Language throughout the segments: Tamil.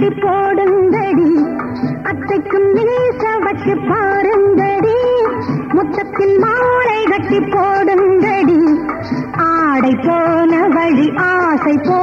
வச்சு போடுந்தடி அத்தைக்கும் நீச வச்சு பாருந்தடி. முத்தத்தில் மாலை கட்டி போடுந்தடி. ஆடை போன வழி ஆசை போ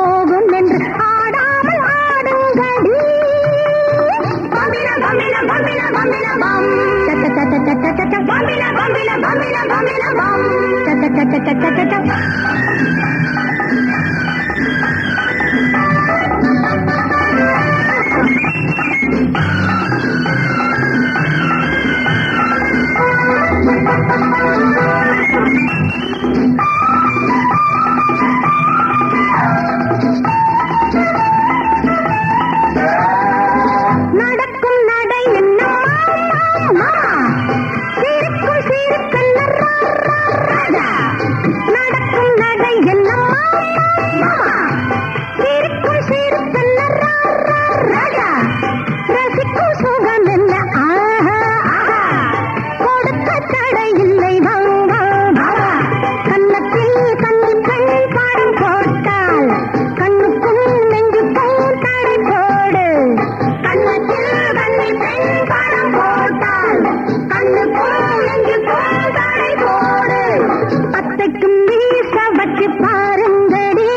கவச்சு பாருங்கடி.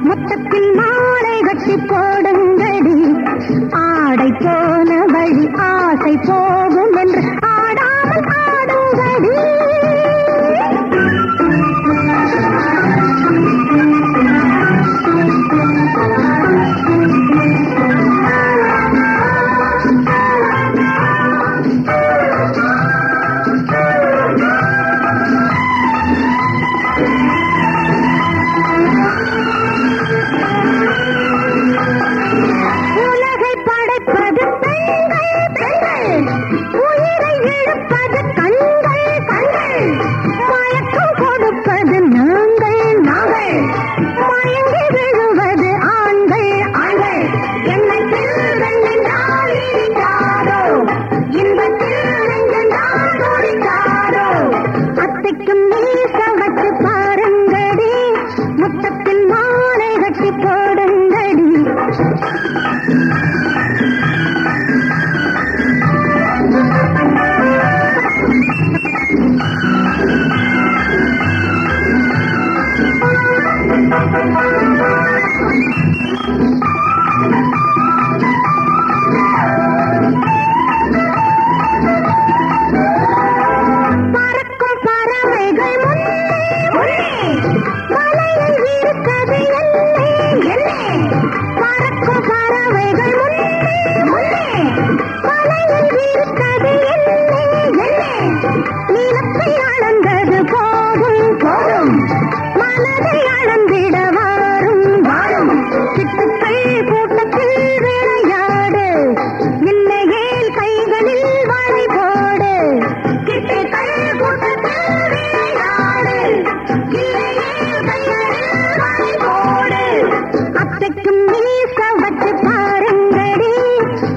மொத்தத்தில் மாலை கட்டி போடுங்கடி. ஆடை போன வழி ஆ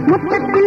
मुत्त